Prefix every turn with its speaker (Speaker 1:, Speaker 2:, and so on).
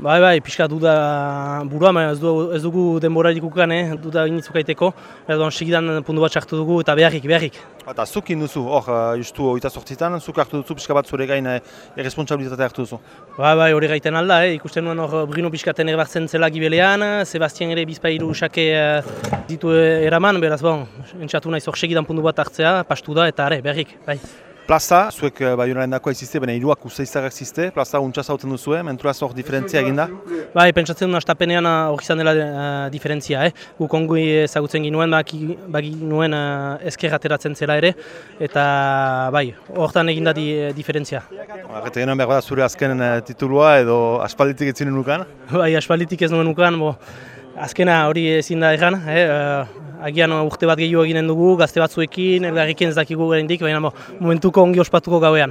Speaker 1: Bai, bai, pixka duda burua, baina ez, du, ez dugu denborarik ukan, eh, duda initzuk aiteko. Erdoan segidan puntu bat sartu dugu eta beharrik, beharrik.
Speaker 2: Eta zuk duzu, hor, uh, justu oita sortzitan, zuk hartu duzu pixka bat zure gain irresponsabilitatea hartu duzu.
Speaker 1: Bai, bai, hori gaiten alda, eh. ikusten nuen hor Bruno pixkaten erbartzen zela gibelean, Sebastian ere bizpailu usake uh, ditu eraman, beraz, bon, entxatu nahi zor segidan puntu bat hartzea, pastu da eta are, beharrik, bai.
Speaker 2: Plaza, zuek uh, Bayonaren dako aizizte, baina hiruak uzeizarrak zizte, plaza untsa zauten duzu, eh? mentura zor diferentzia eginda?
Speaker 1: Bai, pentsatzen duen astapenean hori izan dela uh, diferentzia, eh? guk ongi ezagutzen ginuen, baki, baki nuen uh, esker ateratzen zela ere, eta bai, hortan eginda di, diferentzia.
Speaker 2: Arrete genuen behar da zure azken titulua edo aspalditik etzinen nukan?
Speaker 1: Bai, aspalditik ez nuen nukan, bo, azkena hori ezin da erran, eh? agian urte bat gehiago eginen dugu, gazte batzuekin, elgarriken ez dakigu gerendik, baina momentuko ongi ospatuko gauean.